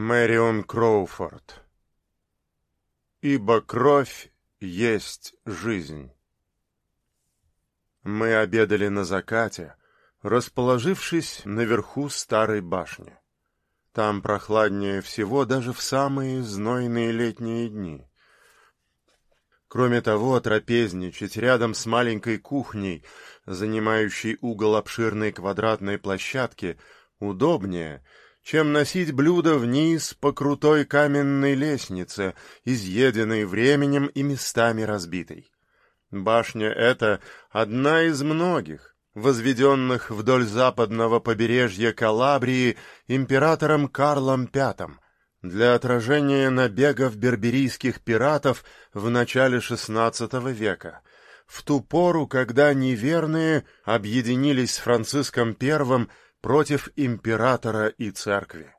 Мэрион Кроуфорд Ибо кровь есть жизнь. Мы обедали на закате, расположившись наверху старой башни. Там прохладнее всего даже в самые знойные летние дни. Кроме того, трапезничать рядом с маленькой кухней, занимающей угол обширной квадратной площадки, удобнее, чем носить блюдо вниз по крутой каменной лестнице, изъеденной временем и местами разбитой. Башня эта одна из многих, возведенных вдоль западного побережья Калабрии императором Карлом V для отражения набегов берберийских пиратов в начале XVI века, в ту пору, когда неверные объединились с Франциском I против императора и церкви.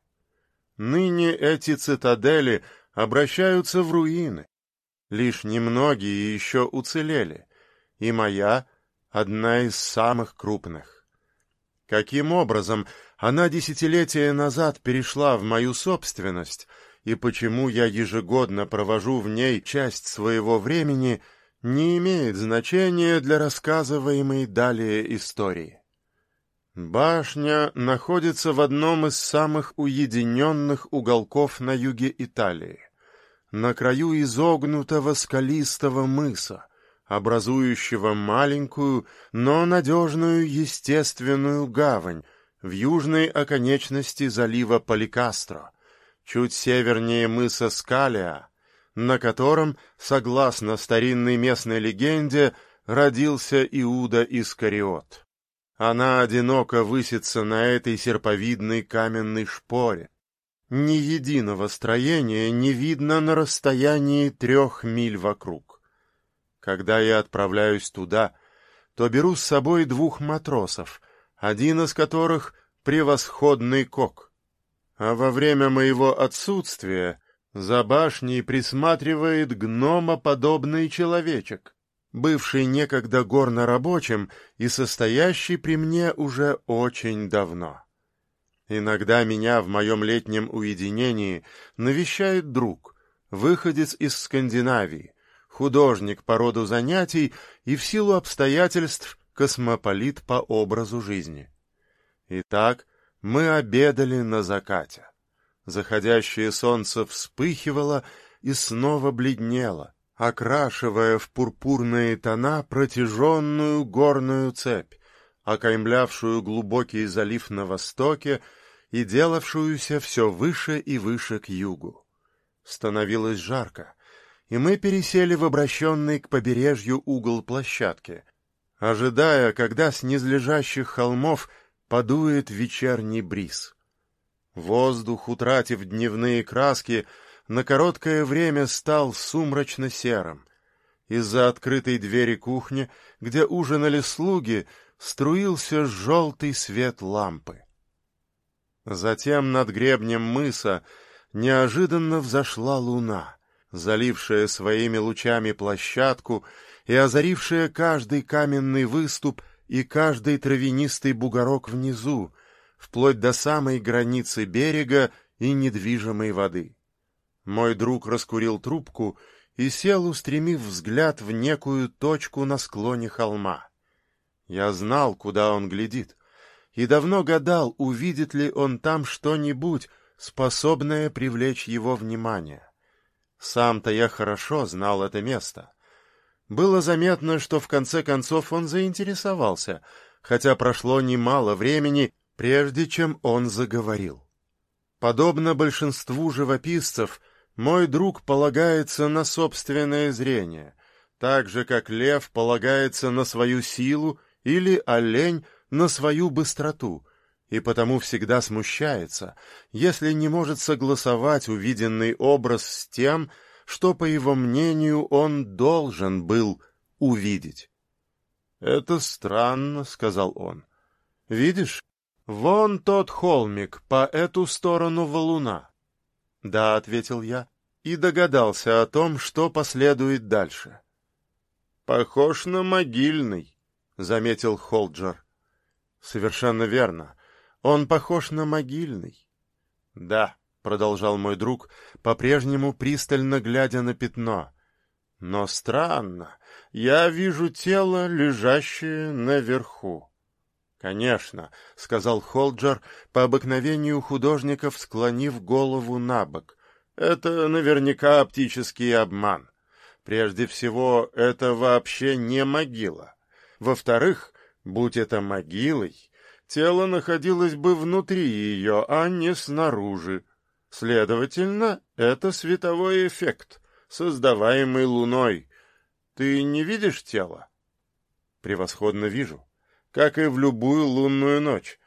Ныне эти цитадели обращаются в руины. Лишь немногие еще уцелели, и моя — одна из самых крупных. Каким образом она десятилетия назад перешла в мою собственность, и почему я ежегодно провожу в ней часть своего времени, не имеет значения для рассказываемой далее истории. Башня находится в одном из самых уединенных уголков на юге Италии, на краю изогнутого скалистого мыса, образующего маленькую, но надежную естественную гавань в южной оконечности залива Поликастро, чуть севернее мыса Скалия, на котором, согласно старинной местной легенде, родился Иуда Искариот. Она одиноко высится на этой серповидной каменной шпоре. Ни единого строения не видно на расстоянии трех миль вокруг. Когда я отправляюсь туда, то беру с собой двух матросов, один из которых — превосходный кок. А во время моего отсутствия за башней присматривает гномоподобный человечек бывший некогда горнорабочим и состоящий при мне уже очень давно. Иногда меня в моем летнем уединении навещает друг, выходец из Скандинавии, художник по роду занятий и в силу обстоятельств космополит по образу жизни. Итак, мы обедали на закате. Заходящее солнце вспыхивало и снова бледнело, окрашивая в пурпурные тона протяженную горную цепь, окаймлявшую глубокий залив на востоке и делавшуюся все выше и выше к югу. Становилось жарко, и мы пересели в обращенный к побережью угол площадки, ожидая, когда с низлежащих холмов подует вечерний бриз. Воздух, утратив дневные краски, на короткое время стал сумрачно-серым. Из-за открытой двери кухни, где ужинали слуги, струился желтый свет лампы. Затем над гребнем мыса неожиданно взошла луна, залившая своими лучами площадку и озарившая каждый каменный выступ и каждый травянистый бугорок внизу, вплоть до самой границы берега и недвижимой воды. Мой друг раскурил трубку и сел, устремив взгляд в некую точку на склоне холма. Я знал, куда он глядит, и давно гадал, увидит ли он там что-нибудь, способное привлечь его внимание. Сам-то я хорошо знал это место. Было заметно, что в конце концов он заинтересовался, хотя прошло немало времени, прежде чем он заговорил. Подобно большинству живописцев, мой друг полагается на собственное зрение, так же, как лев полагается на свою силу или олень на свою быстроту, и потому всегда смущается, если не может согласовать увиденный образ с тем, что, по его мнению, он должен был увидеть. «Это странно», — сказал он. «Видишь, вон тот холмик по эту сторону валуна. «Да», — ответил я, и догадался о том, что последует дальше. «Похож на могильный», — заметил Холджер. «Совершенно верно. Он похож на могильный». «Да», — продолжал мой друг, по-прежнему пристально глядя на пятно. «Но странно, я вижу тело, лежащее наверху». «Конечно», — сказал Холджер, по обыкновению художников склонив голову на бок. «Это наверняка оптический обман. Прежде всего, это вообще не могила. Во-вторых, будь это могилой, тело находилось бы внутри ее, а не снаружи. Следовательно, это световой эффект, создаваемый Луной. Ты не видишь тело? Превосходно вижу, как и в любую лунную ночь.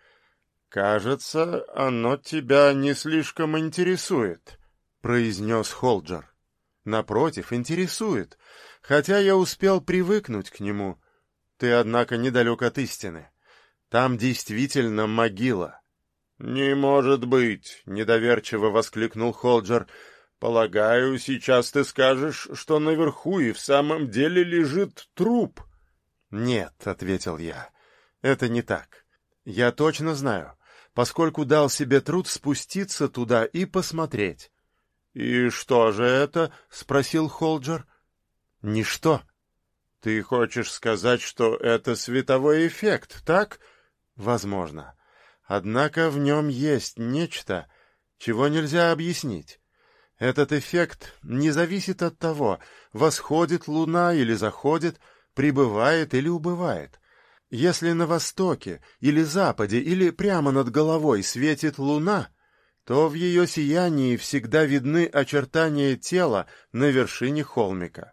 Кажется, оно тебя не слишком интересует, произнес Холджер. Напротив, интересует, хотя я успел привыкнуть к нему. Ты, однако, недалек от истины. Там действительно могила. «Не может быть!» — недоверчиво воскликнул Холджер. «Полагаю, сейчас ты скажешь, что наверху и в самом деле лежит труп». «Нет», — ответил я, — «это не так. Я точно знаю, поскольку дал себе труд спуститься туда и посмотреть. «И что же это?» — спросил Холджер. «Ничто. Ты хочешь сказать, что это световой эффект, так?» «Возможно. Однако в нем есть нечто, чего нельзя объяснить. Этот эффект не зависит от того, восходит луна или заходит, прибывает или убывает. Если на востоке или западе или прямо над головой светит луна — то в ее сиянии всегда видны очертания тела на вершине холмика.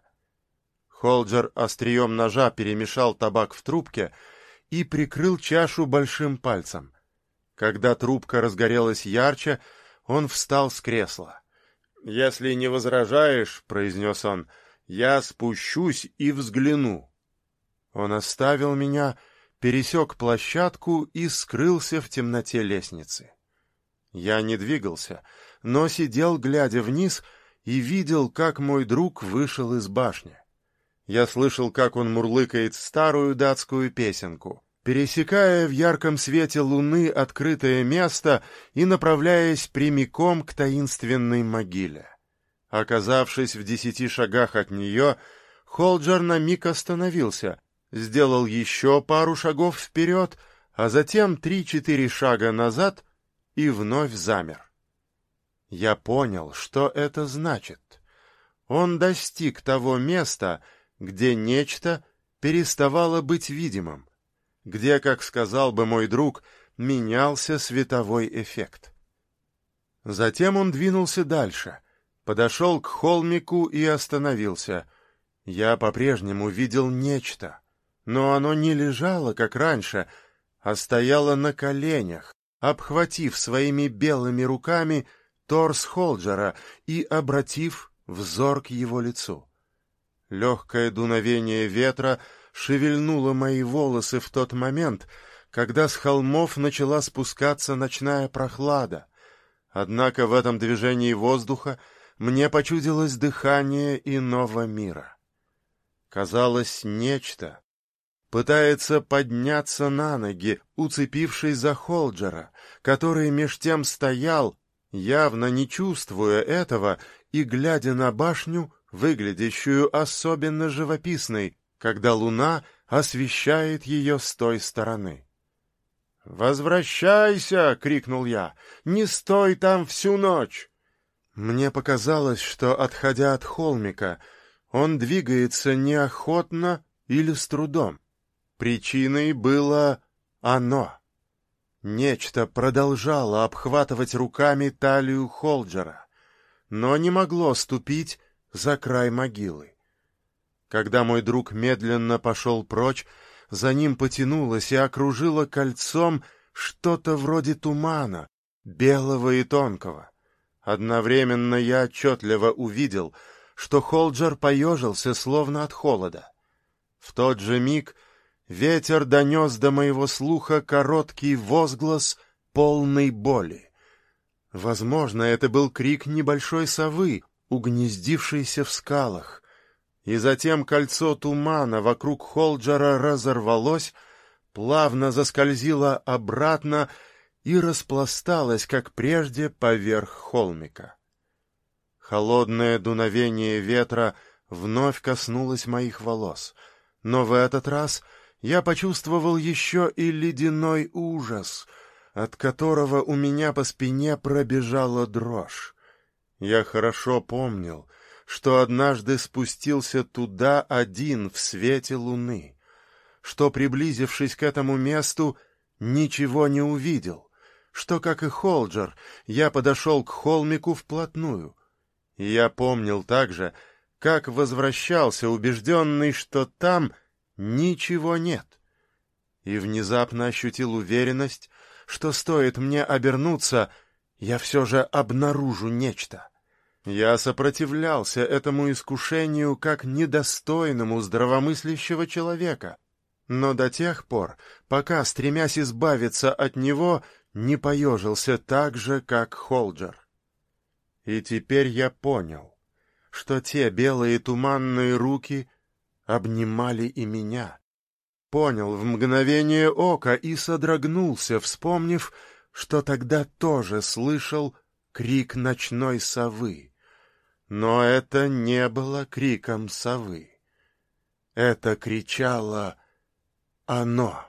Холджер острием ножа перемешал табак в трубке и прикрыл чашу большим пальцем. Когда трубка разгорелась ярче, он встал с кресла. «Если не возражаешь, — произнес он, — я спущусь и взгляну». Он оставил меня, пересек площадку и скрылся в темноте лестницы. Я не двигался, но сидел, глядя вниз, и видел, как мой друг вышел из башни. Я слышал, как он мурлыкает старую датскую песенку, пересекая в ярком свете луны открытое место и направляясь прямиком к таинственной могиле. Оказавшись в десяти шагах от нее, Холджер на миг остановился, сделал еще пару шагов вперед, а затем три-четыре шага назад — и вновь замер. Я понял, что это значит. Он достиг того места, где нечто переставало быть видимым, где, как сказал бы мой друг, менялся световой эффект. Затем он двинулся дальше, подошел к холмику и остановился. Я по-прежнему видел нечто, но оно не лежало, как раньше, а стояло на коленях, обхватив своими белыми руками торс Холджера и обратив взор к его лицу. Легкое дуновение ветра шевельнуло мои волосы в тот момент, когда с холмов начала спускаться ночная прохлада. Однако в этом движении воздуха мне почудилось дыхание иного мира. Казалось, нечто, пытается подняться на ноги, уцепившись за Холджера, который меж тем стоял, явно не чувствуя этого и глядя на башню, выглядящую особенно живописной, когда луна освещает ее с той стороны. «Возвращайся!» — крикнул я. «Не стой там всю ночь!» Мне показалось, что, отходя от холмика, он двигается неохотно или с трудом. Причиной было оно. Нечто продолжало обхватывать руками талию Холджера, но не могло ступить за край могилы. Когда мой друг медленно пошел прочь, за ним потянулось и окружило кольцом что-то вроде тумана, белого и тонкого. Одновременно я отчетливо увидел, что Холджер поежился, словно от холода. В тот же миг — Ветер донес до моего слуха короткий возглас полной боли. Возможно, это был крик небольшой совы, угнездившейся в скалах. И затем кольцо тумана вокруг Холджера разорвалось, плавно заскользило обратно и распласталась, как прежде, поверх холмика. Холодное дуновение ветра вновь коснулось моих волос, но в этот раз я почувствовал еще и ледяной ужас, от которого у меня по спине пробежала дрожь. Я хорошо помнил, что однажды спустился туда один в свете луны, что, приблизившись к этому месту, ничего не увидел, что, как и Холджер, я подошел к холмику вплотную. И я помнил также, как возвращался, убежденный, что там ничего нет. И внезапно ощутил уверенность, что стоит мне обернуться, я все же обнаружу нечто. Я сопротивлялся этому искушению как недостойному здравомыслящего человека, но до тех пор, пока, стремясь избавиться от него, не поежился так же, как Холджер. И теперь я понял, что те белые туманные руки обнимали и меня. Понял в мгновение ока и содрогнулся, вспомнив, что тогда тоже слышал крик ночной совы. Но это не было криком совы. Это кричало оно.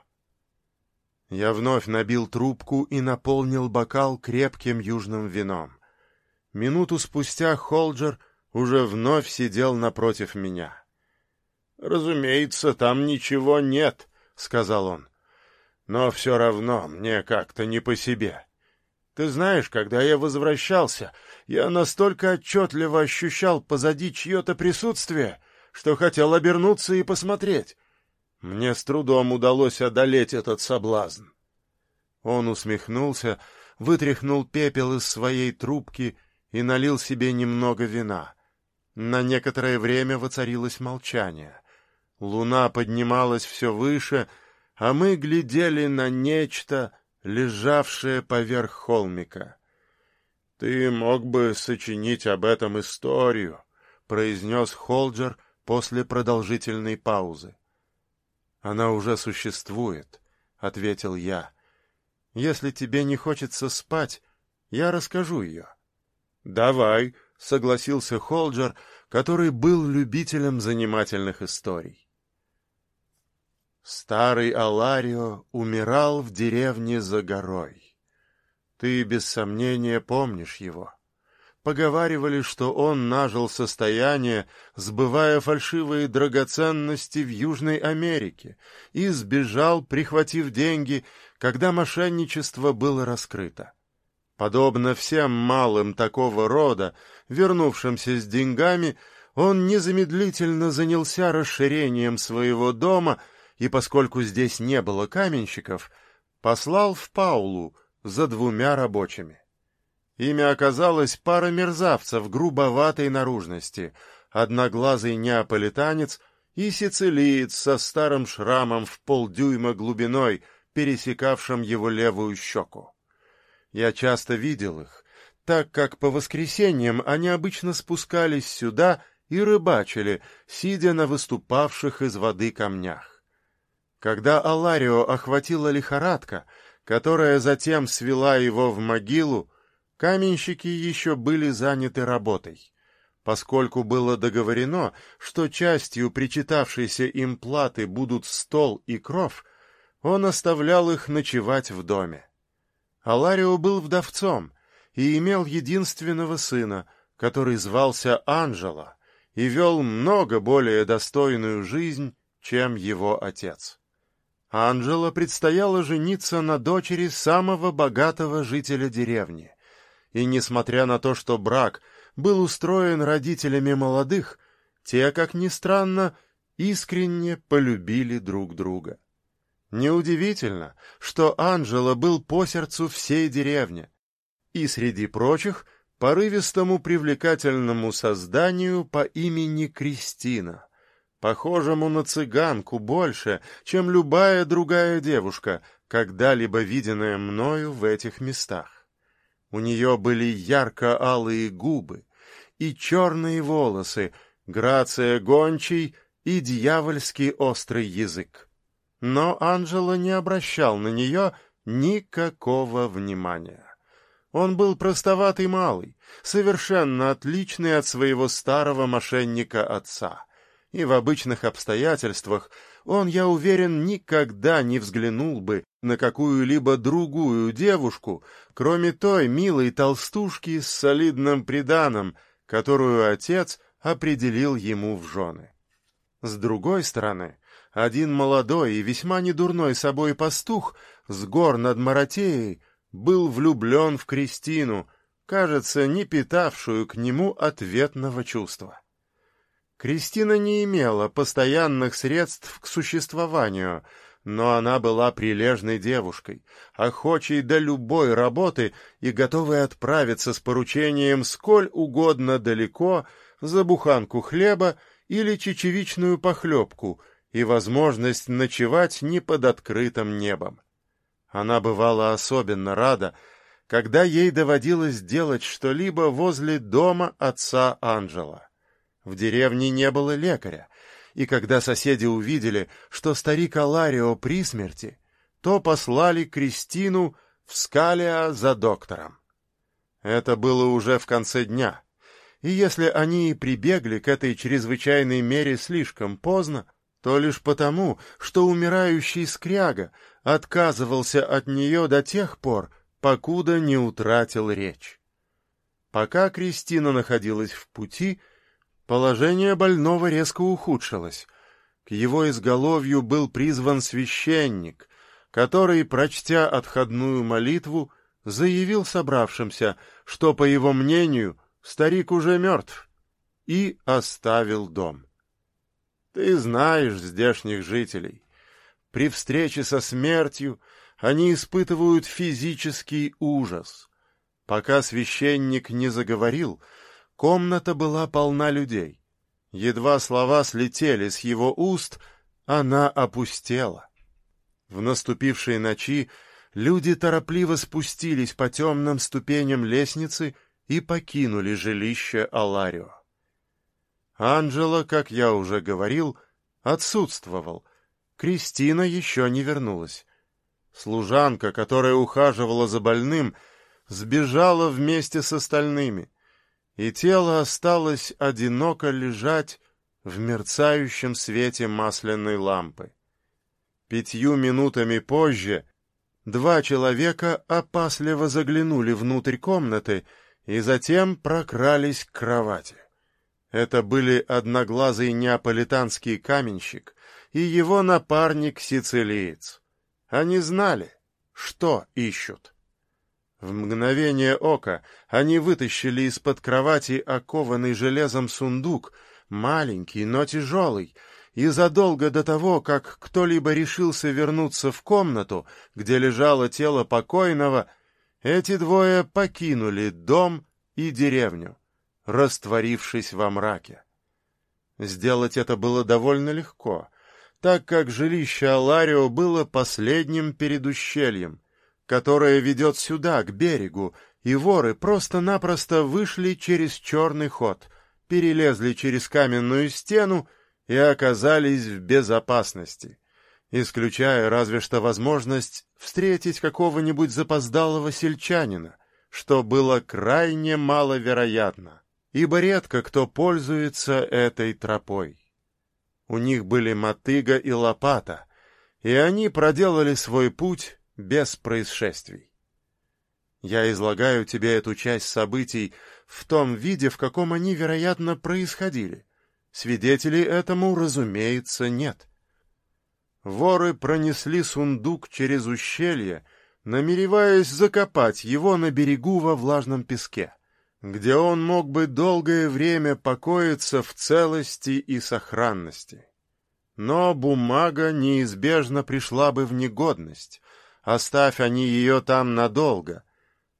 Я вновь набил трубку и наполнил бокал крепким южным вином. Минуту спустя Холджер уже вновь сидел напротив меня. «Разумеется, там ничего нет», — сказал он. «Но все равно мне как-то не по себе. Ты знаешь, когда я возвращался, я настолько отчетливо ощущал позади чье-то присутствие, что хотел обернуться и посмотреть. Мне с трудом удалось одолеть этот соблазн. Он усмехнулся, вытряхнул пепел из своей трубки и налил себе немного вина. На некоторое время воцарилось молчание. Луна поднималась все выше, а мы глядели на нечто, лежавшее поверх холмика. — Ты мог бы сочинить об этом историю, — произнес Холджер после продолжительной паузы. Она уже существует, ответил я. Если тебе не хочется спать, я расскажу ее. Давай, согласился Холджер, который был любителем занимательных историй. Старый Аларио умирал в деревне за горой. Ты без сомнения помнишь его. Поговаривали, что он нажил состояние, сбывая фальшивые драгоценности в Южной Америке, и сбежал, прихватив деньги, когда мошенничество было раскрыто. Подобно всем малым такого рода, вернувшимся с деньгами, он незамедлительно занялся расширением своего дома и, поскольку здесь не было каменщиков, послал в Паулу за двумя рабочими. Ими оказалась пара мерзавцев грубоватой наружности, одноглазый неаполитанец и сицилиец со старым шрамом в полдюйма глубиной, пересекавшим его левую щеку. Я часто видел их, так как по воскресеньям они обычно спускались сюда и рыбачили, сидя на выступавших из воды камнях. Когда Аларио охватила лихорадка, которая затем свела его в могилу, Каменщики еще были заняты работой. Поскольку было договорено, что частью причитавшейся им платы будут стол и кров, он оставлял их ночевать в доме. Аларио был вдовцом и имел единственного сына, который звался Анжела и вел много более достойную жизнь, чем его отец. Анжела предстояло жениться на дочери самого богатого жителя деревни — и несмотря на то, что брак был устроен родителями молодых, те, как ни странно, искренне полюбили друг друга. Неудивительно, что Анжела был по сердцу всей деревни, и среди прочих порывистому привлекательному созданию по имени Кристина, похожему на цыганку больше, чем любая другая девушка, когда-либо виденная мною в этих местах. У нее были ярко-алые губы и черные волосы, грация гончий и дьявольский острый язык. Но Анжела не обращал на нее никакого внимания. Он был простоватый малый, совершенно отличный от своего старого мошенника отца. И в обычных обстоятельствах он, я уверен, никогда не взглянул бы на какую-либо другую девушку, кроме той милой толстушки с солидным приданым, которую отец определил ему в жены. С другой стороны, один молодой и весьма недурной собой пастух с гор над Маратеей был влюблен в Кристину, кажется, не питавшую к нему ответного чувства. Кристина не имела постоянных средств к существованию, но она была прилежной девушкой, охочей до любой работы и готовой отправиться с поручением сколь угодно далеко за буханку хлеба или чечевичную похлебку и возможность ночевать не под открытым небом. Она бывала особенно рада, когда ей доводилось делать что-либо возле дома отца Анжела. В деревне не было лекаря, и когда соседи увидели, что старик Аларио при смерти, то послали Кристину в Скалия за доктором. Это было уже в конце дня, и если они и прибегли к этой чрезвычайной мере слишком поздно, то лишь потому, что умирающий скряга отказывался от нее до тех пор, покуда не утратил речь. Пока Кристина находилась в пути, Положение больного резко ухудшилось. К его изголовью был призван священник, который, прочтя отходную молитву, заявил собравшимся, что, по его мнению, старик уже мертв, и оставил дом. Ты знаешь здешних жителей. При встрече со смертью они испытывают физический ужас. Пока священник не заговорил, Комната была полна людей. Едва слова слетели с его уст, она опустела. В наступившей ночи люди торопливо спустились по темным ступеням лестницы и покинули жилище Аларио. Анджело, как я уже говорил, отсутствовал. Кристина еще не вернулась. Служанка, которая ухаживала за больным, сбежала вместе с остальными и тело осталось одиноко лежать в мерцающем свете масляной лампы. Пятью минутами позже два человека опасливо заглянули внутрь комнаты и затем прокрались к кровати. Это были одноглазый неаполитанский каменщик и его напарник-сицилиец. Они знали, что ищут. В мгновение ока они вытащили из-под кровати окованный железом сундук, маленький, но тяжелый, и задолго до того, как кто-либо решился вернуться в комнату, где лежало тело покойного, эти двое покинули дом и деревню, растворившись во мраке. Сделать это было довольно легко, так как жилище Аларио было последним перед ущельем, которая ведет сюда, к берегу, и воры просто-напросто вышли через черный ход, перелезли через каменную стену и оказались в безопасности, исключая разве что возможность встретить какого-нибудь запоздалого сельчанина, что было крайне маловероятно, ибо редко кто пользуется этой тропой. У них были мотыга и лопата, и они проделали свой путь без происшествий. Я излагаю тебе эту часть событий в том виде, в каком они, вероятно, происходили. Свидетелей этому, разумеется, нет. Воры пронесли сундук через ущелье, намереваясь закопать его на берегу во влажном песке, где он мог бы долгое время покоиться в целости и сохранности. Но бумага неизбежно пришла бы в негодность, оставь они ее там надолго.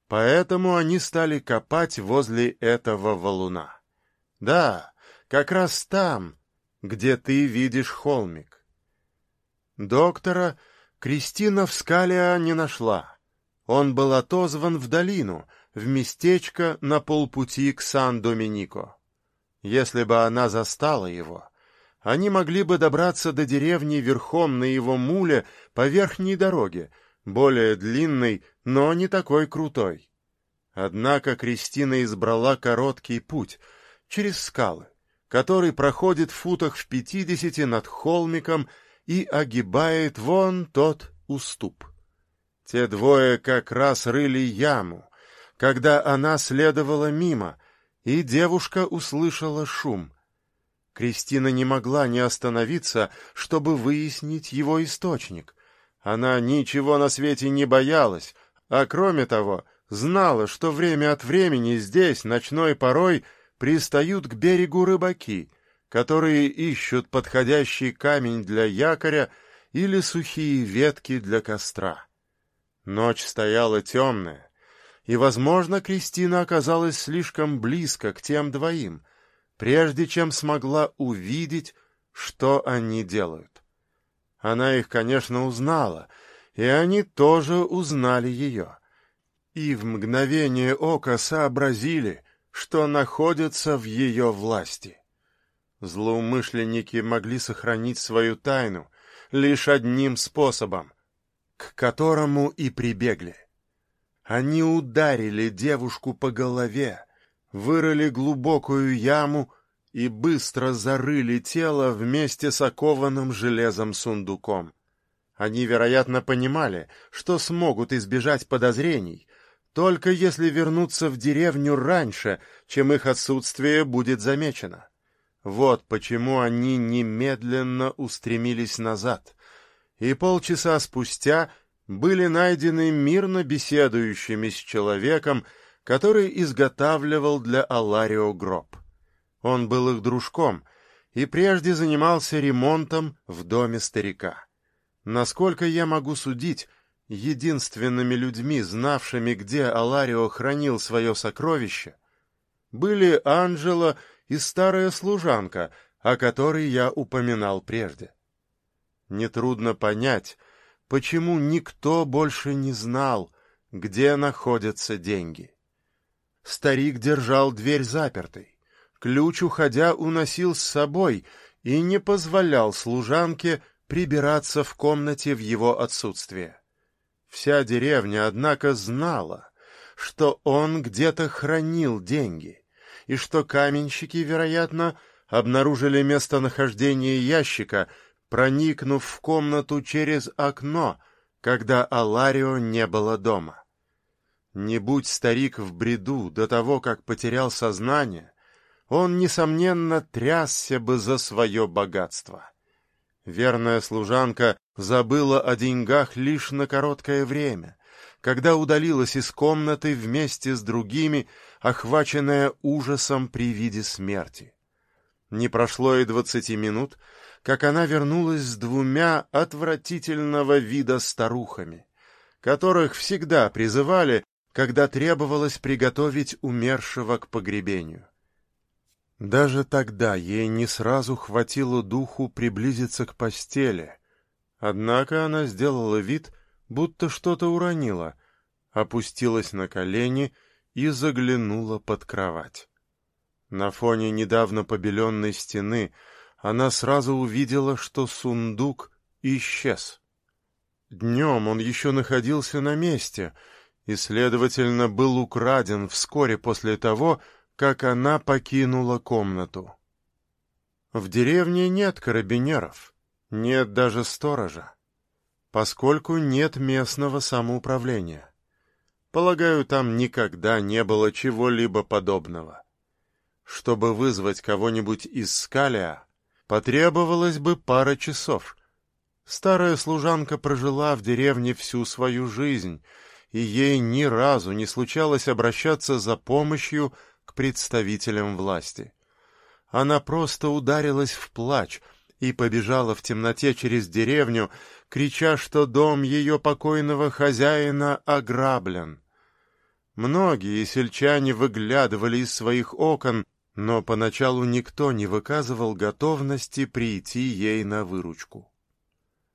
Поэтому они стали копать возле этого валуна. Да, как раз там, где ты видишь холмик. Доктора Кристина в скале не нашла. Он был отозван в долину, в местечко на полпути к Сан-Доминико. Если бы она застала его, они могли бы добраться до деревни верхом на его муле по верхней дороге, более длинный, но не такой крутой. Однако Кристина избрала короткий путь через скалы, который проходит в футах в пятидесяти над холмиком и огибает вон тот уступ. Те двое как раз рыли яму, когда она следовала мимо, и девушка услышала шум. Кристина не могла не остановиться, чтобы выяснить его источник. Она ничего на свете не боялась, а кроме того, знала, что время от времени здесь, ночной порой, пристают к берегу рыбаки, которые ищут подходящий камень для якоря или сухие ветки для костра. Ночь стояла темная, и, возможно, Кристина оказалась слишком близко к тем двоим, прежде чем смогла увидеть, что они делают. Она их, конечно, узнала, и они тоже узнали ее. И в мгновение ока сообразили, что находятся в ее власти. Злоумышленники могли сохранить свою тайну лишь одним способом, к которому и прибегли. Они ударили девушку по голове, вырыли глубокую яму и быстро зарыли тело вместе с окованным железом сундуком. Они, вероятно, понимали, что смогут избежать подозрений, только если вернуться в деревню раньше, чем их отсутствие будет замечено. Вот почему они немедленно устремились назад, и полчаса спустя — были найдены мирно беседующими с человеком, который изготавливал для Аларио гроб. Он был их дружком и прежде занимался ремонтом в доме старика. Насколько я могу судить, единственными людьми, знавшими, где Аларио хранил свое сокровище, были Анжела и старая служанка, о которой я упоминал прежде. Нетрудно понять, почему никто больше не знал, где находятся деньги. Старик держал дверь запертой, ключ, уходя, уносил с собой и не позволял служанке прибираться в комнате в его отсутствие. Вся деревня, однако, знала, что он где-то хранил деньги, и что каменщики, вероятно, обнаружили местонахождение ящика, проникнув в комнату через окно, когда Аларио не было дома. Не будь старик в бреду до того, как потерял сознание, он, несомненно, трясся бы за свое богатство. Верная служанка забыла о деньгах лишь на короткое время, когда удалилась из комнаты вместе с другими, охваченная ужасом при виде смерти. Не прошло и двадцати минут, как она вернулась с двумя отвратительного вида старухами, которых всегда призывали, когда требовалось приготовить умершего к погребению. Даже тогда ей не сразу хватило духу приблизиться к постели, однако она сделала вид, будто что-то уронила, опустилась на колени и заглянула под кровать. На фоне недавно побеленной стены — она сразу увидела, что сундук исчез. Днем он еще находился на месте и, следовательно, был украден вскоре после того, как она покинула комнату. В деревне нет карабинеров, нет даже сторожа, поскольку нет местного самоуправления. Полагаю, там никогда не было чего-либо подобного. Чтобы вызвать кого-нибудь из Скалия, Потребовалось бы пара часов. Старая служанка прожила в деревне всю свою жизнь, и ей ни разу не случалось обращаться за помощью к представителям власти. Она просто ударилась в плач и побежала в темноте через деревню, крича, что дом ее покойного хозяина ограблен. Многие сельчане выглядывали из своих окон но поначалу никто не выказывал готовности прийти ей на выручку.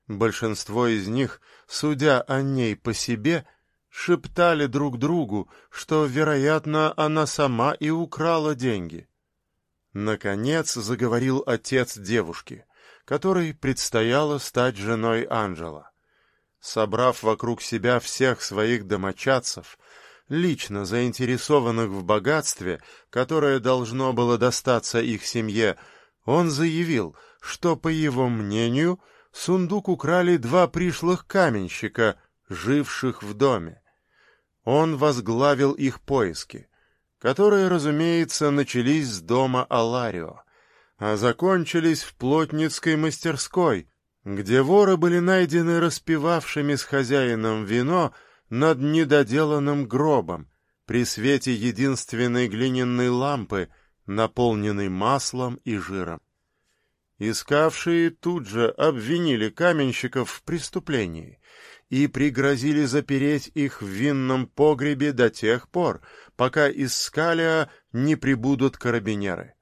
Большинство из них, судя о ней по себе, шептали друг другу, что, вероятно, она сама и украла деньги. Наконец заговорил отец девушки, которой предстояло стать женой Анжела. Собрав вокруг себя всех своих домочадцев, лично заинтересованных в богатстве, которое должно было достаться их семье, он заявил, что, по его мнению, сундук украли два пришлых каменщика, живших в доме. Он возглавил их поиски, которые, разумеется, начались с дома Аларио, а закончились в плотницкой мастерской, где воры были найдены распивавшими с хозяином вино над недоделанным гробом при свете единственной глиняной лампы, наполненной маслом и жиром. Искавшие тут же обвинили каменщиков в преступлении и пригрозили запереть их в винном погребе до тех пор, пока из Скалия не прибудут карабинеры.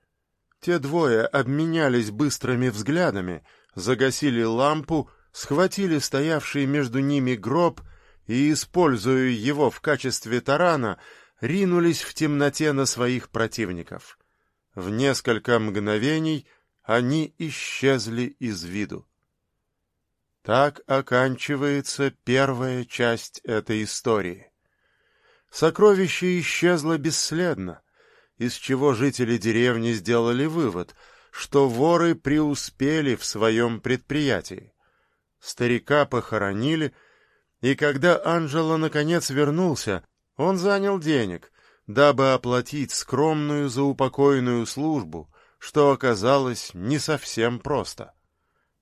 Те двое обменялись быстрыми взглядами, загасили лампу, схватили стоявший между ними гроб и, используя его в качестве тарана, ринулись в темноте на своих противников. В несколько мгновений они исчезли из виду. Так оканчивается первая часть этой истории. Сокровище исчезло бесследно, из чего жители деревни сделали вывод, что воры преуспели в своем предприятии. Старика похоронили, и когда Анжело наконец вернулся, он занял денег, дабы оплатить скромную заупокойную службу, что оказалось не совсем просто.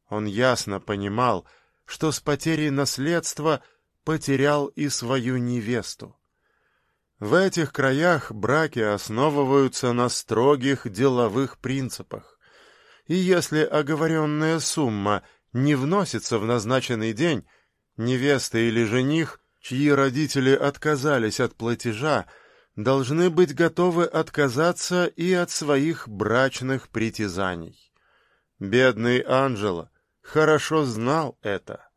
Он ясно понимал, что с потерей наследства потерял и свою невесту. В этих краях браки основываются на строгих деловых принципах. И если оговоренная сумма не вносится в назначенный день, невеста или жених, чьи родители отказались от платежа, должны быть готовы отказаться и от своих брачных притязаний. Бедный Анжела хорошо знал это.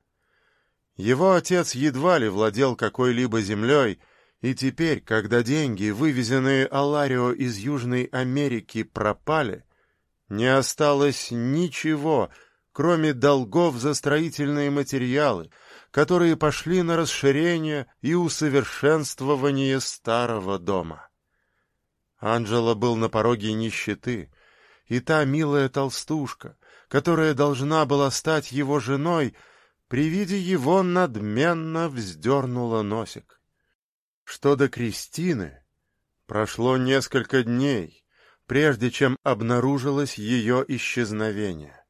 Его отец едва ли владел какой-либо землей, и теперь, когда деньги, вывезенные Аларио из Южной Америки, пропали, не осталось ничего, кроме долгов за строительные материалы, которые пошли на расширение и усовершенствование старого дома. Анджело был на пороге нищеты, и та милая толстушка, которая должна была стать его женой, при виде его надменно вздернула носик. Что до Кристины, прошло несколько дней, прежде чем обнаружилось ее исчезновение.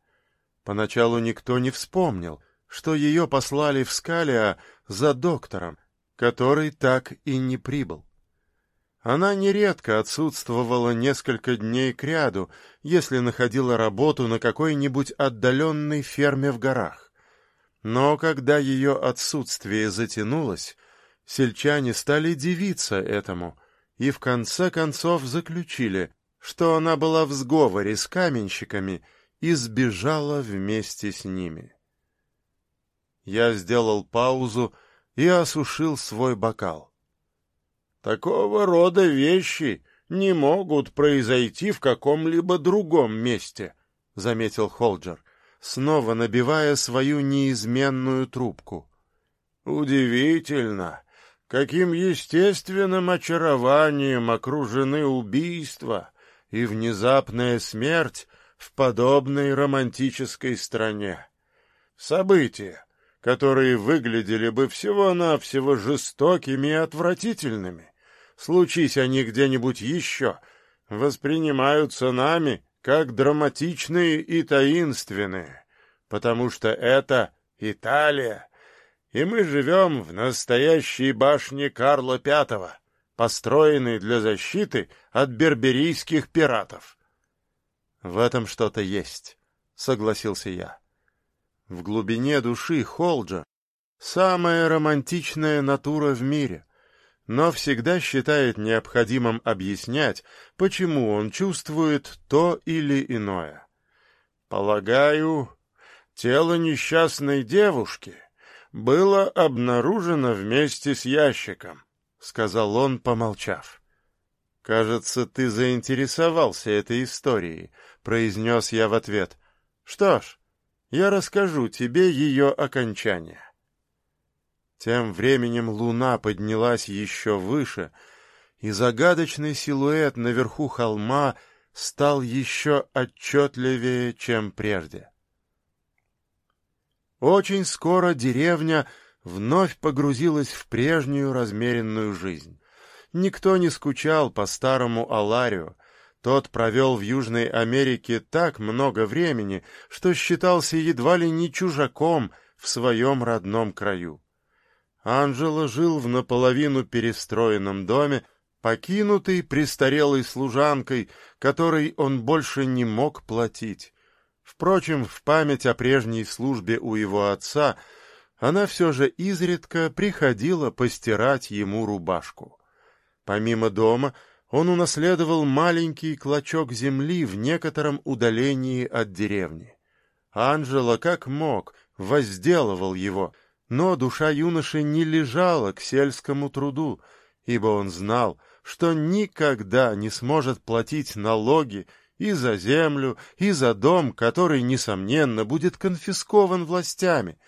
Поначалу никто не вспомнил, что ее послали в Скалия за доктором, который так и не прибыл. Она нередко отсутствовала несколько дней кряду, если находила работу на какой-нибудь отдаленной ферме в горах. Но когда ее отсутствие затянулось, сельчане стали дивиться этому и в конце концов заключили, что она была в сговоре с каменщиками и сбежала вместе с ними. Я сделал паузу и осушил свой бокал. Такого рода вещи не могут произойти в каком-либо другом месте, — заметил Холджер, снова набивая свою неизменную трубку. — Удивительно, каким естественным очарованием окружены убийства и внезапная смерть в подобной романтической стране. События, которые выглядели бы всего-навсего жестокими и отвратительными, случись они где-нибудь еще, воспринимаются нами как драматичные и таинственные, потому что это Италия, и мы живем в настоящей башне Карла V, построенной для защиты от берберийских пиратов. В этом что-то есть, согласился я. В глубине души Холджа самая романтичная натура в мире — но всегда считает необходимым объяснять, почему он чувствует то или иное. Полагаю, тело несчастной девушки было обнаружено вместе с ящиком, сказал он, помолчав. Кажется, ты заинтересовался этой историей, произнес я в ответ. Что ж, я расскажу тебе ее окончание. Тем временем луна поднялась еще выше, и загадочный силуэт наверху холма стал еще отчетливее, чем прежде. Очень скоро деревня вновь погрузилась в прежнюю размеренную жизнь. Никто не скучал по старому Аларию, тот провел в Южной Америке так много времени, что считался едва ли не чужаком в своем родном краю. Анжело жил в наполовину перестроенном доме, покинутый престарелой служанкой, которой он больше не мог платить. Впрочем, в память о прежней службе у его отца она все же изредка приходила постирать ему рубашку. Помимо дома, он унаследовал маленький клочок земли в некотором удалении от деревни. Анжела, как мог, возделывал его, но душа юноши не лежала к сельскому труду, ибо он знал, что никогда не сможет платить налоги и за землю, и за дом, который, несомненно, будет конфискован властями,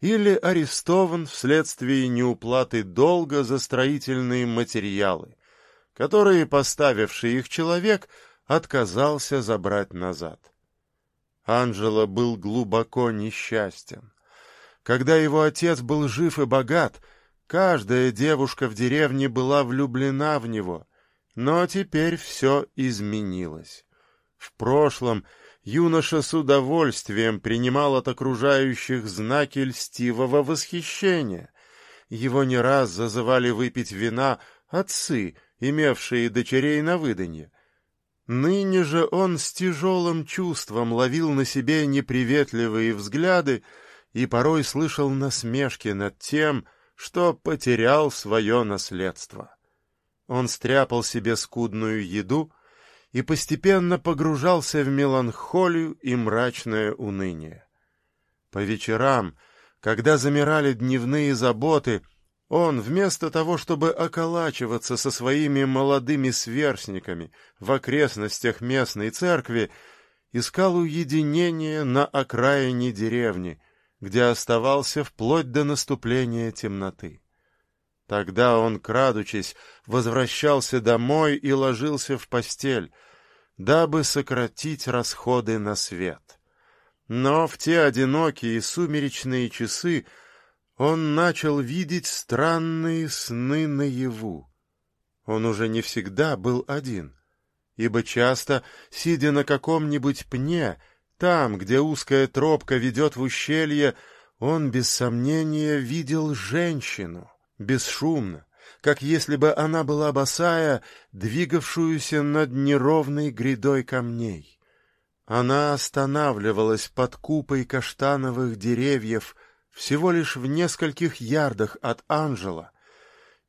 или арестован вследствие неуплаты долга за строительные материалы, которые поставивший их человек отказался забрать назад. Анжело был глубоко несчастен. Когда его отец был жив и богат, каждая девушка в деревне была влюблена в него, но теперь все изменилось. В прошлом юноша с удовольствием принимал от окружающих знаки льстивого восхищения. Его не раз зазывали выпить вина отцы — имевшие дочерей на выданье. Ныне же он с тяжелым чувством ловил на себе неприветливые взгляды и порой слышал насмешки над тем, что потерял свое наследство. Он стряпал себе скудную еду и постепенно погружался в меланхолию и мрачное уныние. По вечерам, когда замирали дневные заботы, он, вместо того, чтобы околачиваться со своими молодыми сверстниками в окрестностях местной церкви, искал уединение на окраине деревни, где оставался вплоть до наступления темноты. Тогда он, крадучись, возвращался домой и ложился в постель, дабы сократить расходы на свет. Но в те одинокие сумеречные часы он начал видеть странные сны наяву. Он уже не всегда был один, ибо часто, сидя на каком-нибудь пне, там, где узкая тропка ведет в ущелье, он без сомнения видел женщину, бесшумно, как если бы она была босая, двигавшуюся над неровной грядой камней. Она останавливалась под купой каштановых деревьев, всего лишь в нескольких ярдах от Анжела,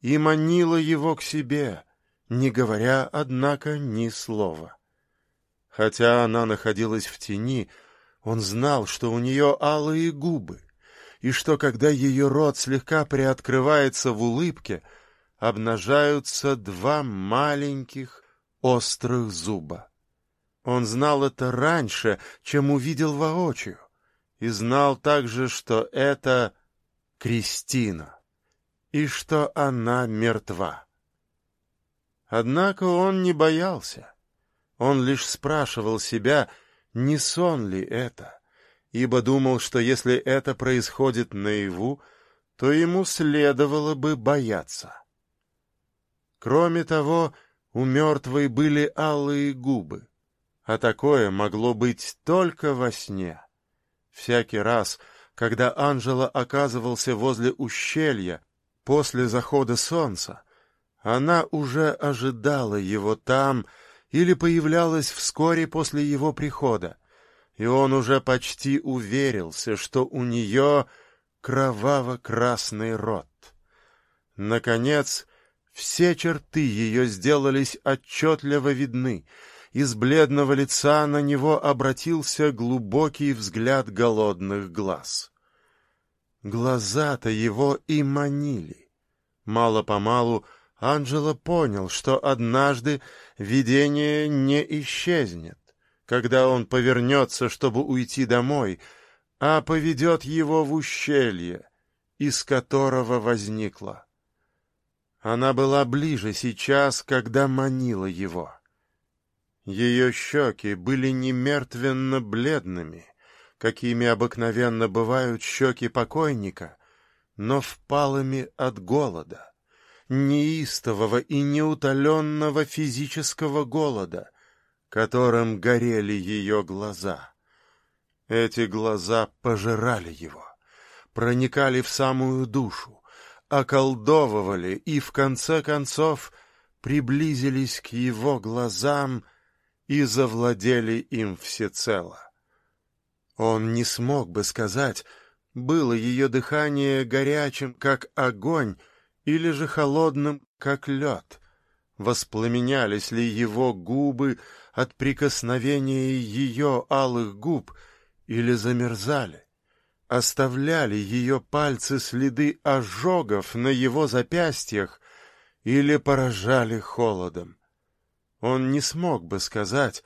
и манила его к себе, не говоря, однако, ни слова. Хотя она находилась в тени, он знал, что у нее алые губы, и что, когда ее рот слегка приоткрывается в улыбке, обнажаются два маленьких острых зуба. Он знал это раньше, чем увидел воочию и знал также, что это Кристина, и что она мертва. Однако он не боялся. Он лишь спрашивал себя, не сон ли это, ибо думал, что если это происходит наяву, то ему следовало бы бояться. Кроме того, у мертвой были алые губы, а такое могло быть только во сне. Всякий раз, когда Анжела оказывался возле ущелья после захода солнца, она уже ожидала его там или появлялась вскоре после его прихода, и он уже почти уверился, что у нее кроваво-красный рот. Наконец, все черты ее сделались отчетливо видны — из бледного лица на него обратился глубокий взгляд голодных глаз. Глаза-то его и манили. Мало-помалу Анджело понял, что однажды видение не исчезнет, когда он повернется, чтобы уйти домой, а поведет его в ущелье, из которого возникла. Она была ближе сейчас, когда манила его. Ее щеки были не мертвенно-бледными, какими обыкновенно бывают щеки покойника, но впалыми от голода, неистового и неутоленного физического голода, которым горели ее глаза. Эти глаза пожирали его, проникали в самую душу, околдовывали и, в конце концов, приблизились к его глазам и завладели им всецело. Он не смог бы сказать, было ее дыхание горячим, как огонь, или же холодным, как лед. Воспламенялись ли его губы от прикосновения ее алых губ, или замерзали? Оставляли ее пальцы следы ожогов на его запястьях или поражали холодом? Он не смог бы сказать,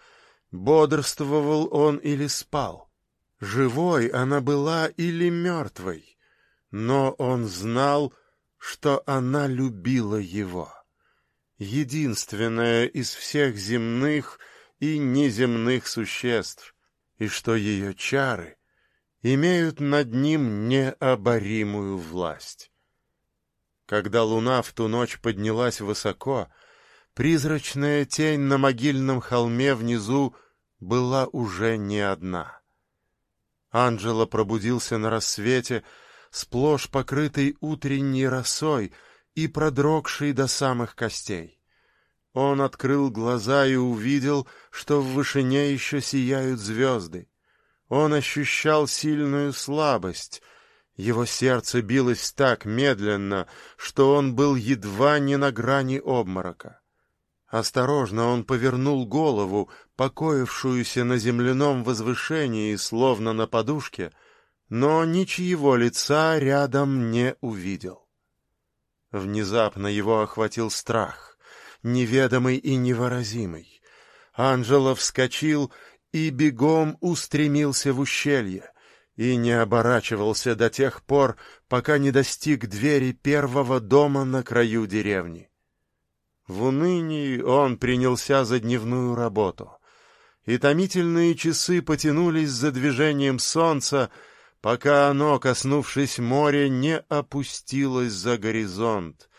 бодрствовал он или спал. Живой она была или мертвой, но он знал, что она любила его. Единственная из всех земных и неземных существ, и что ее чары имеют над ним необоримую власть. Когда луна в ту ночь поднялась высоко, Призрачная тень на могильном холме внизу была уже не одна. Анджело пробудился на рассвете, сплошь покрытый утренней росой и продрогший до самых костей. Он открыл глаза и увидел, что в вышине еще сияют звезды. Он ощущал сильную слабость. Его сердце билось так медленно, что он был едва не на грани обморока. Осторожно он повернул голову, покоившуюся на земляном возвышении, словно на подушке, но ничьего лица рядом не увидел. Внезапно его охватил страх, неведомый и невыразимый. Анжела вскочил и бегом устремился в ущелье и не оборачивался до тех пор, пока не достиг двери первого дома на краю деревни. В унынии он принялся за дневную работу, и томительные часы потянулись за движением солнца, пока оно, коснувшись моря, не опустилось за горизонт,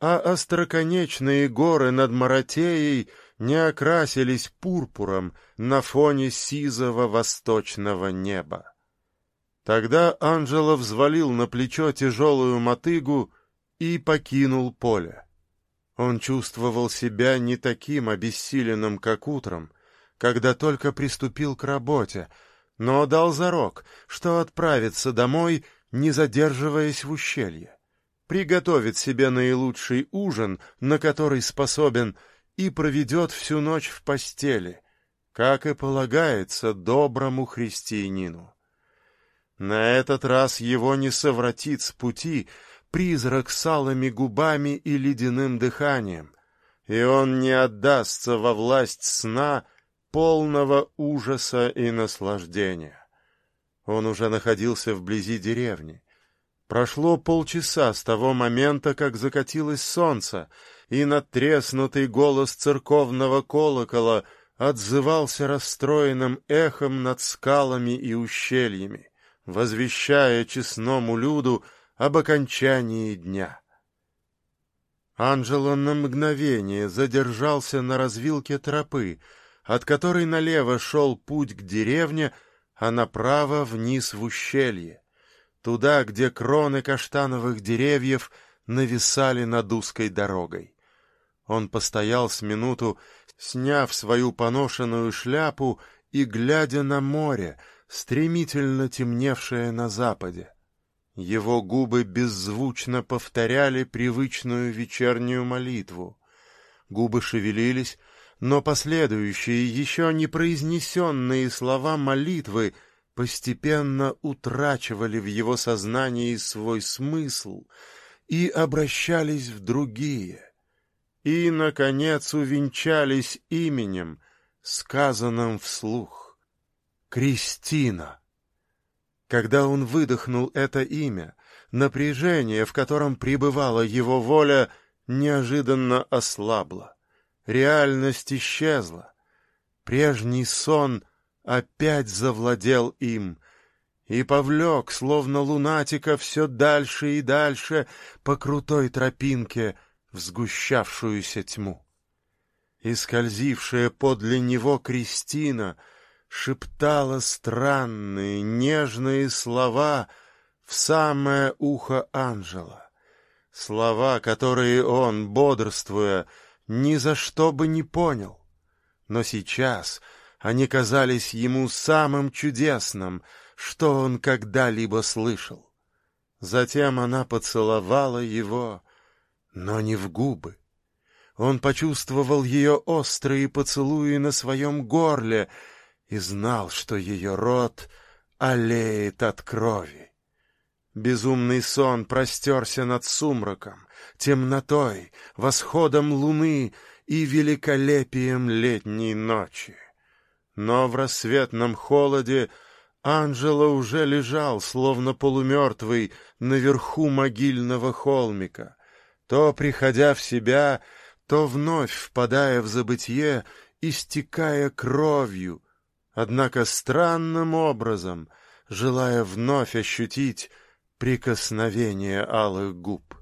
а остроконечные горы над Маратеей не окрасились пурпуром на фоне сизого восточного неба. Тогда Анджело взвалил на плечо тяжелую мотыгу и покинул поле. Он чувствовал себя не таким обессиленным, как утром, когда только приступил к работе, но дал зарок, что отправится домой, не задерживаясь в ущелье, приготовит себе наилучший ужин, на который способен, и проведет всю ночь в постели, как и полагается доброму христианину. На этот раз его не совратит с пути, призрак с алыми губами и ледяным дыханием, и он не отдастся во власть сна, полного ужаса и наслаждения. Он уже находился вблизи деревни. Прошло полчаса с того момента, как закатилось солнце, и надтреснутый голос церковного колокола отзывался расстроенным эхом над скалами и ущельями, возвещая честному люду — об окончании дня. Анджело на мгновение задержался на развилке тропы, от которой налево шел путь к деревне, а направо вниз в ущелье, туда, где кроны каштановых деревьев нависали над узкой дорогой. Он постоял с минуту, сняв свою поношенную шляпу и глядя на море, стремительно темневшее на западе. Его губы беззвучно повторяли привычную вечернюю молитву. Губы шевелились, но последующие, еще не произнесенные слова молитвы постепенно утрачивали в его сознании свой смысл и обращались в другие. И, наконец, увенчались именем, сказанным вслух. «Кристина». Когда он выдохнул это имя, напряжение, в котором пребывала его воля, неожиданно ослабло. Реальность исчезла. Прежний сон опять завладел им и повлек, словно лунатика, все дальше и дальше по крутой тропинке в сгущавшуюся тьму. И скользившая подле него Кристина шептала странные, нежные слова в самое ухо Анжела. Слова, которые он, бодрствуя, ни за что бы не понял. Но сейчас они казались ему самым чудесным, что он когда-либо слышал. Затем она поцеловала его, но не в губы. Он почувствовал ее острые поцелуи на своем горле и знал, что ее рот олеет от крови. Безумный сон простерся над сумраком, темнотой, восходом луны и великолепием летней ночи. Но в рассветном холоде Анжела уже лежал, словно полумертвый, наверху могильного холмика, то, приходя в себя, то вновь впадая в забытье, истекая кровью, однако странным образом, желая вновь ощутить прикосновение алых губ.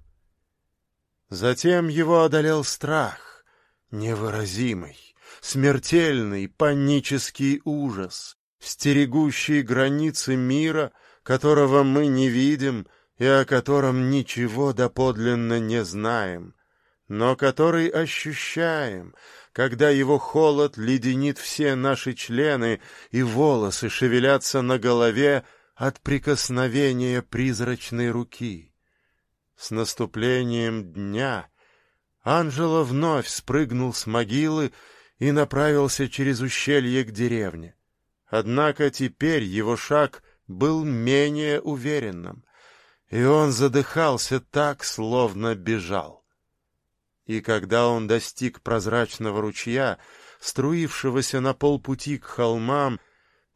Затем его одолел страх, невыразимый, смертельный панический ужас, стерегущий границы мира, которого мы не видим и о котором ничего доподлинно не знаем, но который ощущаем, когда его холод леденит все наши члены и волосы шевелятся на голове от прикосновения призрачной руки. С наступлением дня Анжела вновь спрыгнул с могилы и направился через ущелье к деревне. Однако теперь его шаг был менее уверенным, и он задыхался так, словно бежал. И когда он достиг прозрачного ручья, струившегося на полпути к холмам,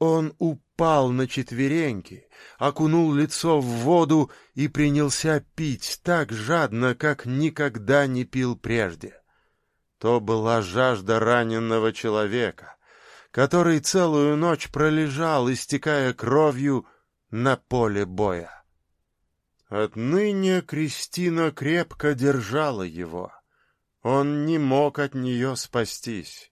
он упал на четвереньки, окунул лицо в воду и принялся пить так жадно, как никогда не пил прежде. То была жажда раненного человека, который целую ночь пролежал, истекая кровью на поле боя. Отныне Кристина крепко держала его. Он не мог от нее спастись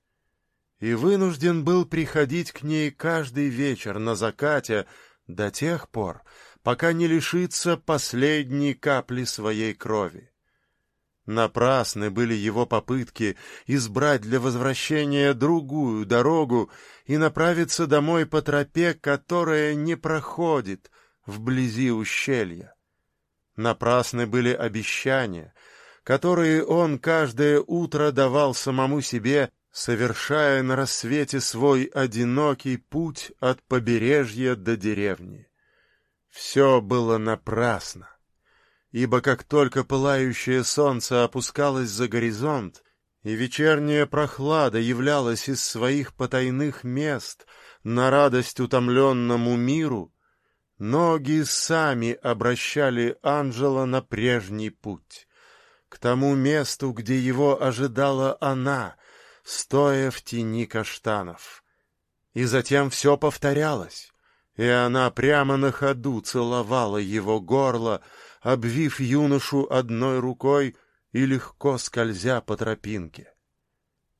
и вынужден был приходить к ней каждый вечер на закате до тех пор, пока не лишится последней капли своей крови. Напрасны были его попытки избрать для возвращения другую дорогу и направиться домой по тропе, которая не проходит вблизи ущелья. Напрасны были обещания, которые он каждое утро давал самому себе совершая на рассвете свой одинокий путь от побережья до деревни. Все было напрасно, ибо как только пылающее солнце опускалось за горизонт, и вечерняя прохлада являлась из своих потайных мест на радость утомленному миру, ноги сами обращали Анжела на прежний путь, к тому месту, где его ожидала она — стоя в тени каштанов. И затем все повторялось, и она прямо на ходу целовала его горло, обвив юношу одной рукой и легко скользя по тропинке.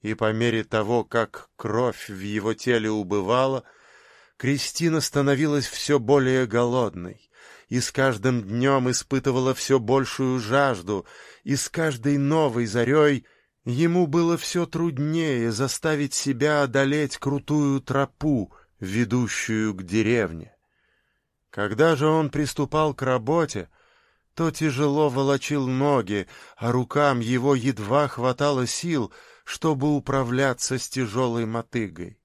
И по мере того, как кровь в его теле убывала, Кристина становилась все более голодной, и с каждым днем испытывала все большую жажду, и с каждой новой зарей — Ему было все труднее заставить себя одолеть крутую тропу, ведущую к деревне. Когда же он приступал к работе, то тяжело волочил ноги, а рукам его едва хватало сил, чтобы управляться с тяжелой мотыгой.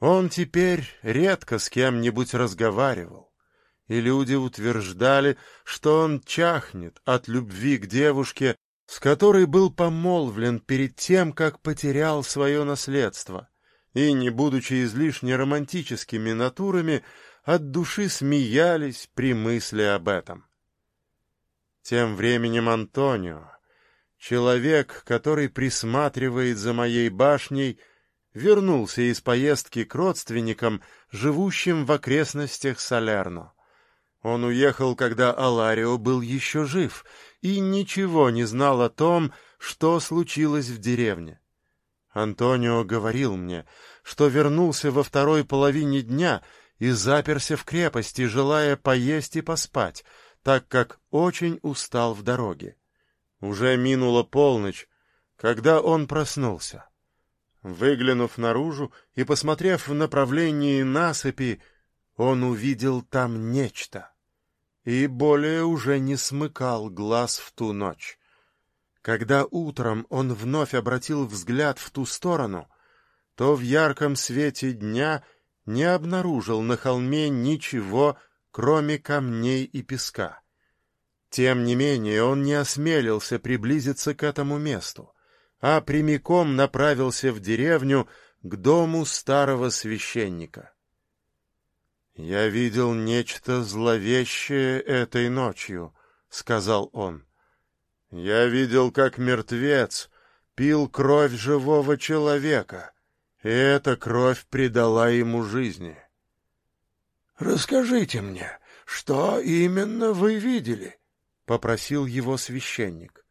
Он теперь редко с кем-нибудь разговаривал, и люди утверждали, что он чахнет от любви к девушке, с которой был помолвлен перед тем, как потерял свое наследство, и, не будучи излишне романтическими натурами, от души смеялись при мысли об этом. Тем временем Антонио, человек, который присматривает за моей башней, вернулся из поездки к родственникам, живущим в окрестностях Салерно. Он уехал, когда Аларио был еще жив, и ничего не знал о том, что случилось в деревне. Антонио говорил мне, что вернулся во второй половине дня и заперся в крепости, желая поесть и поспать, так как очень устал в дороге. Уже минула полночь, когда он проснулся. Выглянув наружу и посмотрев в направлении насыпи, он увидел там нечто и более уже не смыкал глаз в ту ночь. Когда утром он вновь обратил взгляд в ту сторону, то в ярком свете дня не обнаружил на холме ничего, кроме камней и песка. Тем не менее он не осмелился приблизиться к этому месту, а прямиком направился в деревню к дому старого священника. «Я видел нечто зловещее этой ночью», — сказал он. «Я видел, как мертвец пил кровь живого человека, и эта кровь придала ему жизни». «Расскажите мне, что именно вы видели?» — попросил его священник.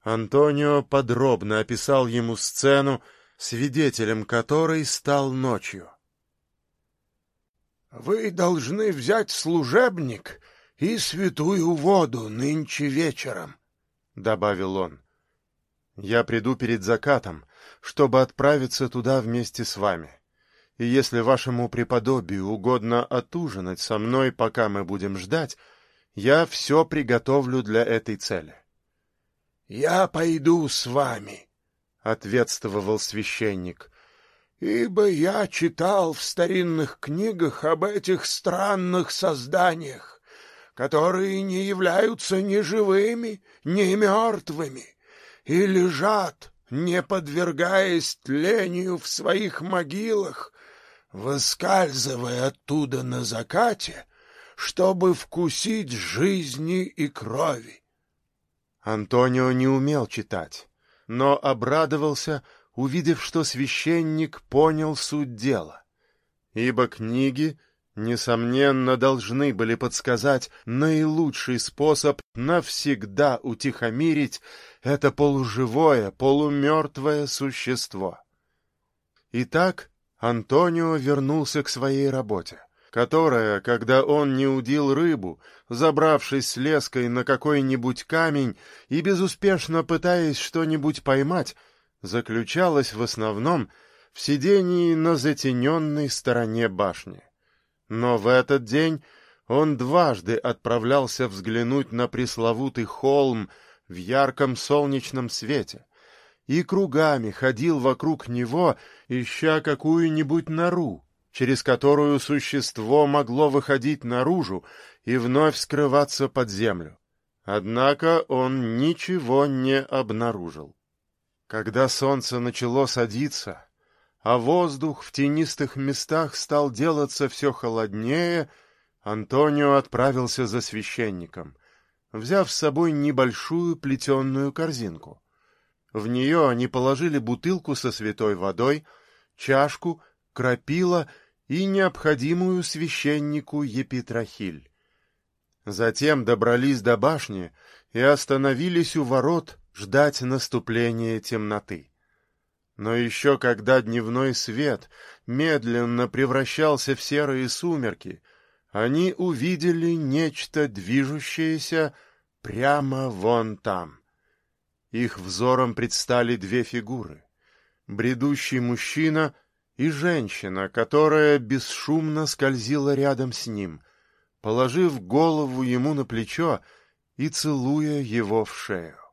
Антонио подробно описал ему сцену, свидетелем которой стал ночью. Вы должны взять служебник и святую воду нынче вечером, — добавил он. Я приду перед закатом, чтобы отправиться туда вместе с вами. И если вашему преподобию угодно отужинать со мной, пока мы будем ждать, я все приготовлю для этой цели. — Я пойду с вами, — ответствовал священник, ибо я читал в старинных книгах об этих странных созданиях, которые не являются ни живыми, ни мертвыми, и лежат, не подвергаясь тлению в своих могилах, выскальзывая оттуда на закате, чтобы вкусить жизни и крови. Антонио не умел читать, но обрадовался, увидев, что священник понял суть дела. Ибо книги, несомненно, должны были подсказать наилучший способ навсегда утихомирить это полуживое, полумертвое существо. Итак, Антонио вернулся к своей работе, которая, когда он не удил рыбу, забравшись с леской на какой-нибудь камень и безуспешно пытаясь что-нибудь поймать, заключалась в основном в сидении на затененной стороне башни. Но в этот день он дважды отправлялся взглянуть на пресловутый холм в ярком солнечном свете и кругами ходил вокруг него, ища какую-нибудь нору, через которую существо могло выходить наружу и вновь скрываться под землю. Однако он ничего не обнаружил. Когда солнце начало садиться, а воздух в тенистых местах стал делаться все холоднее, Антонио отправился за священником, взяв с собой небольшую плетенную корзинку. В нее они положили бутылку со святой водой, чашку, крапила и необходимую священнику епитрахиль. Затем добрались до башни и остановились у ворот, ждать наступления темноты. Но еще когда дневной свет медленно превращался в серые сумерки, они увидели нечто движущееся прямо вон там. Их взором предстали две фигуры — бредущий мужчина и женщина, которая бесшумно скользила рядом с ним, положив голову ему на плечо и целуя его в шею.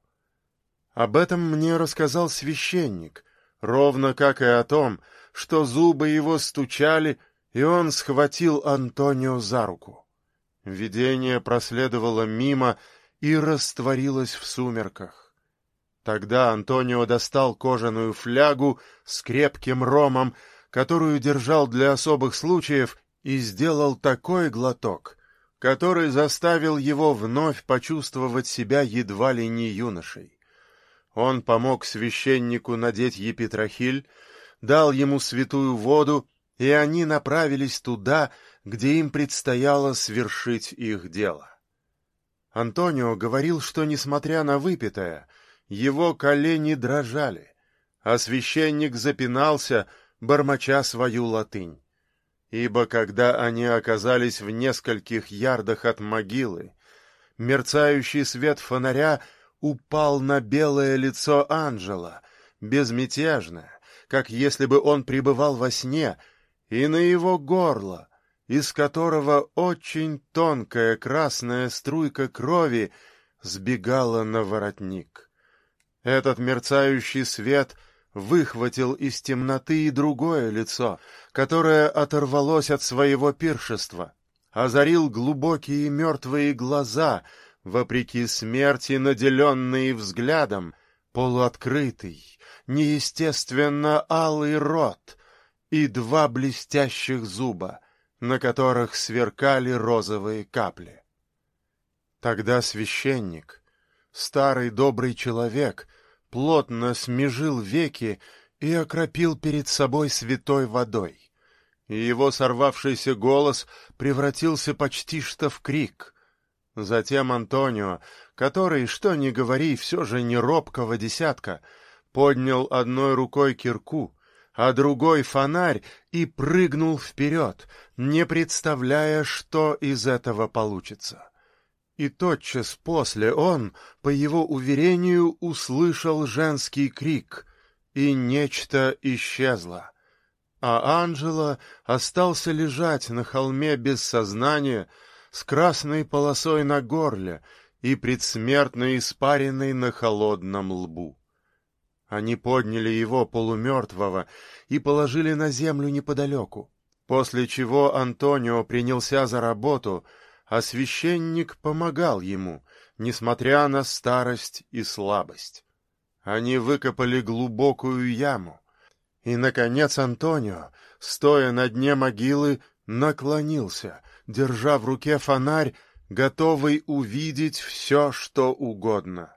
Об этом мне рассказал священник, ровно как и о том, что зубы его стучали, и он схватил Антонио за руку. Видение проследовало мимо и растворилось в сумерках. Тогда Антонио достал кожаную флягу с крепким ромом, которую держал для особых случаев, и сделал такой глоток, который заставил его вновь почувствовать себя едва ли не юношей. Он помог священнику надеть епитрахиль, дал ему святую воду, и они направились туда, где им предстояло свершить их дело. Антонио говорил, что, несмотря на выпитое, его колени дрожали, а священник запинался, бормоча свою латынь ибо когда они оказались в нескольких ярдах от могилы, мерцающий свет фонаря упал на белое лицо Анжела, безмятежно, как если бы он пребывал во сне, и на его горло, из которого очень тонкая красная струйка крови сбегала на воротник. Этот мерцающий свет — выхватил из темноты и другое лицо, которое оторвалось от своего пиршества, озарил глубокие мертвые глаза, вопреки смерти наделенные взглядом, полуоткрытый, неестественно алый рот и два блестящих зуба, на которых сверкали розовые капли. Тогда священник, старый добрый человек — плотно смежил веки и окропил перед собой святой водой. И его сорвавшийся голос превратился почти что в крик. Затем Антонио, который, что ни говори, все же не робкого десятка, поднял одной рукой кирку, а другой фонарь и прыгнул вперед, не представляя, что из этого получится. И тотчас после он, по его уверению, услышал женский крик, и нечто исчезло. А Анжела остался лежать на холме без сознания, с красной полосой на горле и предсмертно испаренной на холодном лбу. Они подняли его полумертвого и положили на землю неподалеку, после чего Антонио принялся за работу — а священник помогал ему, несмотря на старость и слабость. Они выкопали глубокую яму, и, наконец, Антонио, стоя на дне могилы, наклонился, держа в руке фонарь, готовый увидеть все, что угодно.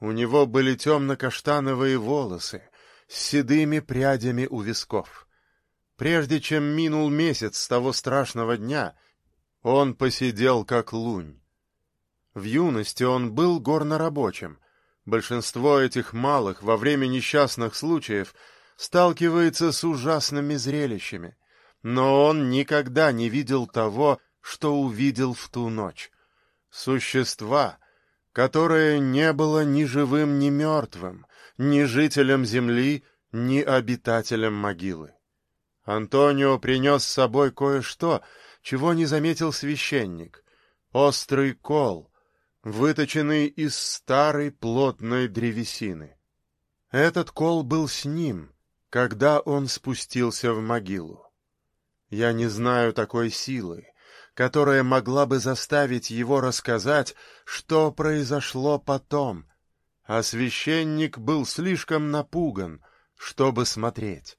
У него были темно-каштановые волосы с седыми прядями у висков. Прежде чем минул месяц с того страшного дня, он посидел как лунь. В юности он был горнорабочим. Большинство этих малых во время несчастных случаев сталкивается с ужасными зрелищами, но он никогда не видел того, что увидел в ту ночь. Существа, которое не было ни живым, ни мертвым, ни жителем земли, ни обитателем могилы. Антонио принес с собой кое-что, чего не заметил священник. Острый кол, выточенный из старой плотной древесины. Этот кол был с ним, когда он спустился в могилу. Я не знаю такой силы, которая могла бы заставить его рассказать, что произошло потом, а священник был слишком напуган, чтобы смотреть.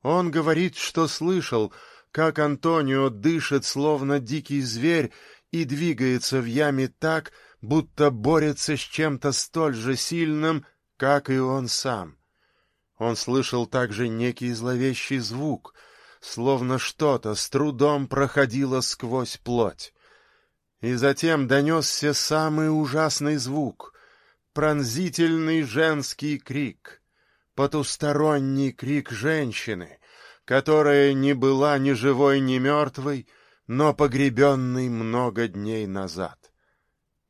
Он говорит, что слышал, как Антонио дышит, словно дикий зверь, и двигается в яме так, будто борется с чем-то столь же сильным, как и он сам. Он слышал также некий зловещий звук, словно что-то с трудом проходило сквозь плоть. И затем донесся самый ужасный звук — пронзительный женский крик, потусторонний крик женщины, которая не была ни живой, ни мертвой, но погребенной много дней назад.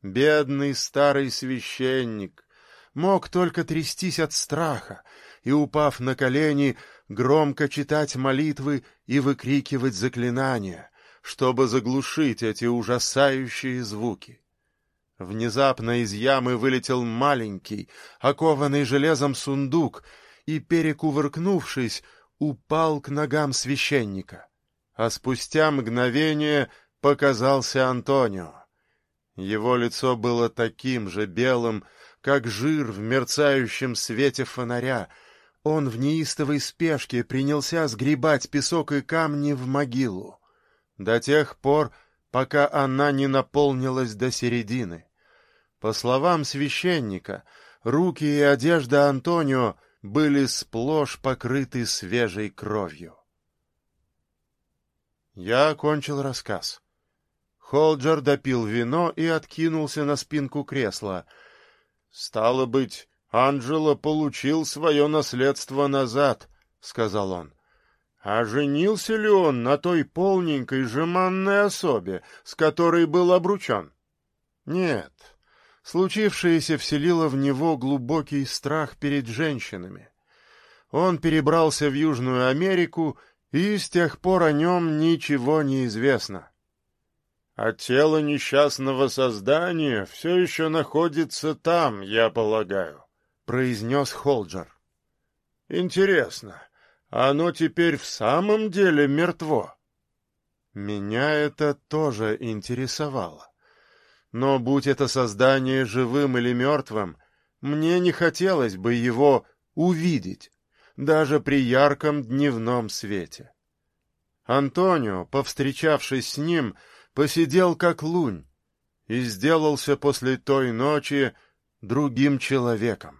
Бедный старый священник мог только трястись от страха и, упав на колени, громко читать молитвы и выкрикивать заклинания, чтобы заглушить эти ужасающие звуки. Внезапно из ямы вылетел маленький, окованный железом сундук, и, перекувыркнувшись, упал к ногам священника, а спустя мгновение показался Антонио. Его лицо было таким же белым, как жир в мерцающем свете фонаря. Он в неистовой спешке принялся сгребать песок и камни в могилу. До тех пор, пока она не наполнилась до середины. По словам священника, руки и одежда Антонио были сплошь покрыты свежей кровью. Я окончил рассказ. Холджер допил вино и откинулся на спинку кресла. «Стало быть, Анджело получил свое наследство назад», — сказал он. «А женился ли он на той полненькой жеманной особе, с которой был обручен?» «Нет». Случившееся вселило в него глубокий страх перед женщинами. Он перебрался в Южную Америку, и с тех пор о нем ничего не известно. А тело несчастного создания все еще находится там, я полагаю, — произнес Холджер. Интересно, оно теперь в самом деле мертво? Меня это тоже интересовало. Но будь это создание живым или мертвым, мне не хотелось бы его увидеть, даже при ярком дневном свете. Антонио, повстречавшись с ним, — посидел как лунь и сделался после той ночи другим человеком.